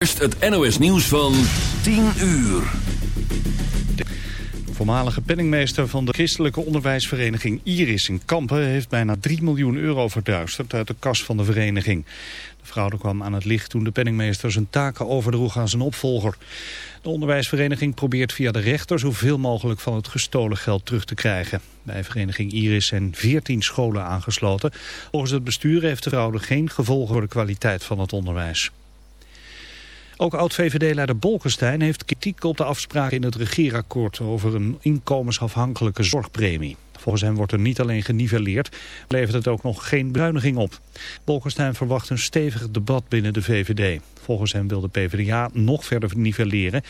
Eerst het NOS nieuws van 10 uur. De voormalige penningmeester van de christelijke onderwijsvereniging Iris in Kampen... heeft bijna 3 miljoen euro verduisterd uit de kas van de vereniging. De fraude kwam aan het licht toen de penningmeester zijn taken overdroeg aan zijn opvolger. De onderwijsvereniging probeert via de rechter zoveel mogelijk van het gestolen geld terug te krijgen. Bij vereniging Iris zijn 14 scholen aangesloten. Volgens het bestuur heeft de fraude geen gevolgen voor de kwaliteit van het onderwijs. Ook oud-VVD-leider Bolkestein heeft kritiek op de afspraken in het regeerakkoord over een inkomensafhankelijke zorgpremie. Volgens hem wordt er niet alleen geniveleerd, levert het ook nog geen bezuiniging op. Bolkestein verwacht een stevig debat binnen de VVD. Volgens hem wil de PvdA nog verder nivelleren.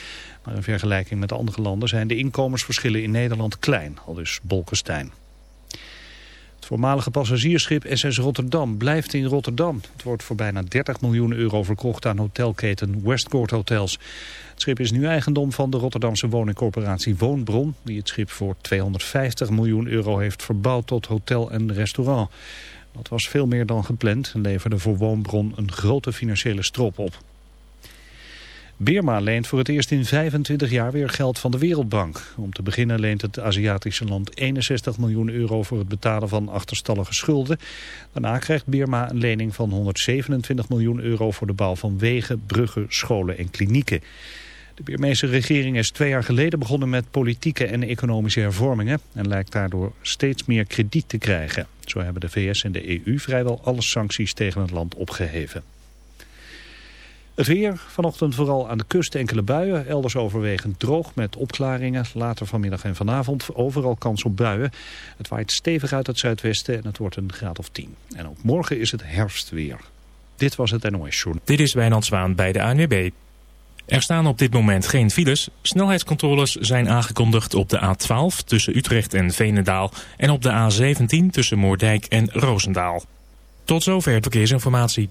Maar in vergelijking met andere landen zijn de inkomensverschillen in Nederland klein, al dus Bolkestein voormalige passagiersschip SS Rotterdam blijft in Rotterdam. Het wordt voor bijna 30 miljoen euro verkocht aan hotelketen Westcourt Hotels. Het schip is nu eigendom van de Rotterdamse woningcorporatie Woonbron... die het schip voor 250 miljoen euro heeft verbouwd tot hotel en restaurant. Dat was veel meer dan gepland en leverde voor Woonbron een grote financiële strop op. Birma leent voor het eerst in 25 jaar weer geld van de Wereldbank. Om te beginnen leent het Aziatische land 61 miljoen euro voor het betalen van achterstallige schulden. Daarna krijgt Birma een lening van 127 miljoen euro voor de bouw van wegen, bruggen, scholen en klinieken. De Birmeese regering is twee jaar geleden begonnen met politieke en economische hervormingen en lijkt daardoor steeds meer krediet te krijgen. Zo hebben de VS en de EU vrijwel alle sancties tegen het land opgeheven. Het weer, vanochtend vooral aan de kust enkele buien. Elders overwegend droog met opklaringen. Later vanmiddag en vanavond overal kans op buien. Het waait stevig uit het zuidwesten en het wordt een graad of 10. En ook morgen is het herfstweer. Dit was het NOS Journal. Dit is Wijnand Zwaan bij de ANWB. Er staan op dit moment geen files. Snelheidscontroles zijn aangekondigd op de A12 tussen Utrecht en Veenendaal... en op de A17 tussen Moordijk en Roosendaal. Tot zover verkeersinformatie.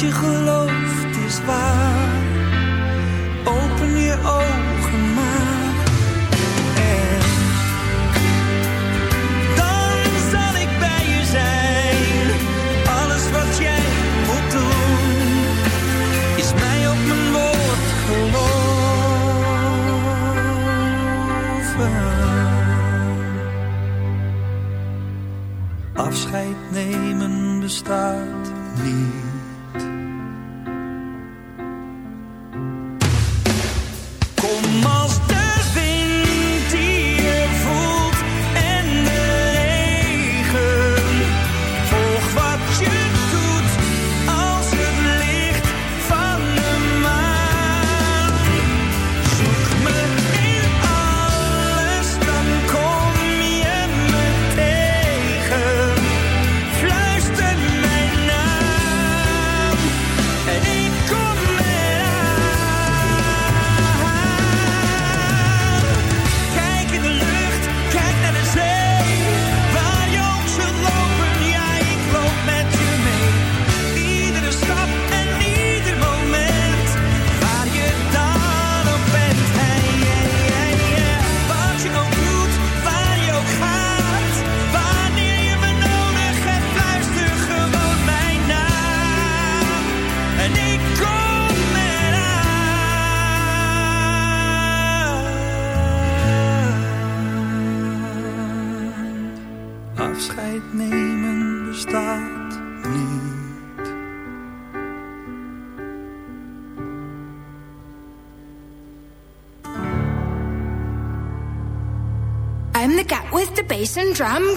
je gelooft.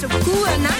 zo koe naar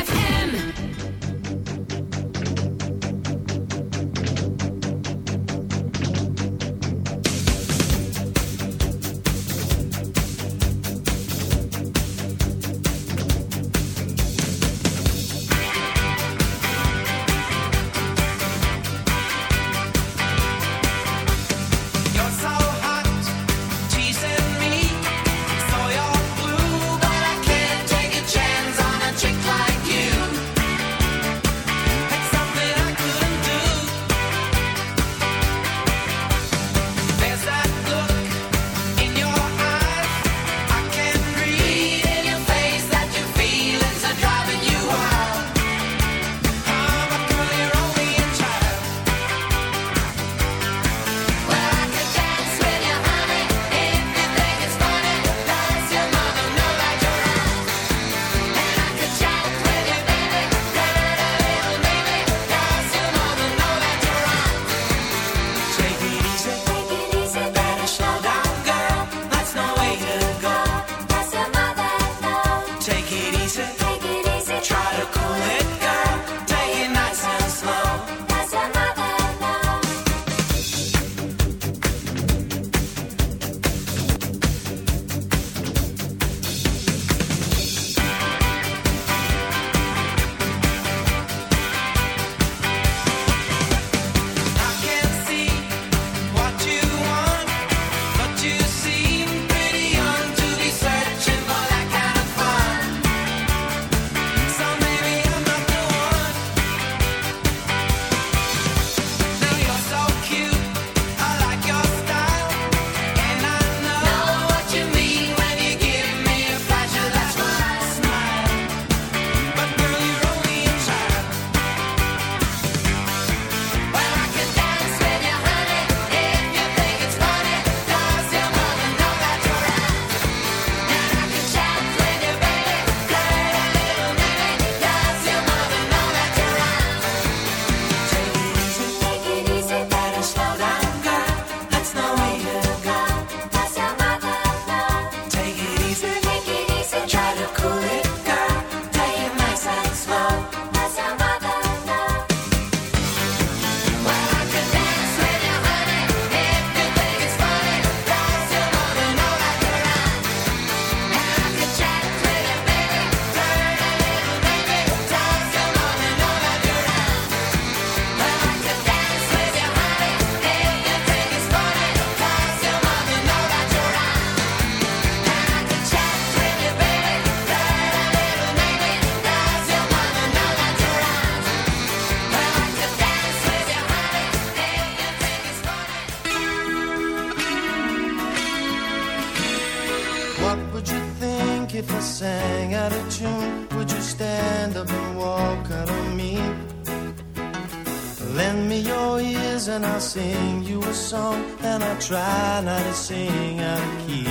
Lend me your ears and I'll sing you a song. And I'll try not to sing out of key.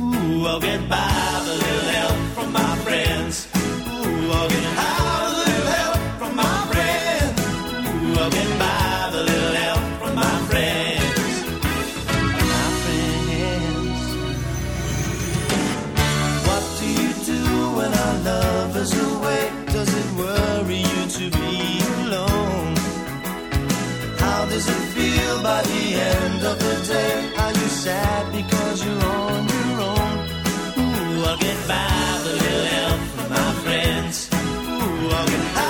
Ooh, I'll get by with a little help from my friends. Ooh, I'll get high. by the end of the day? Are you sad because you're on your own? Ooh, I'll get by with a little help from my friends. Ooh, I'll get high.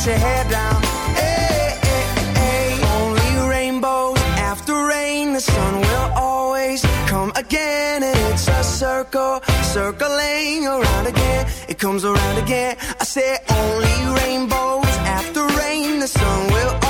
Let your head down. Hey, hey, hey. Only rainbows after rain. The sun will always come again, and it's a circle circling around again. It comes around again. I say only rainbows after rain. The sun will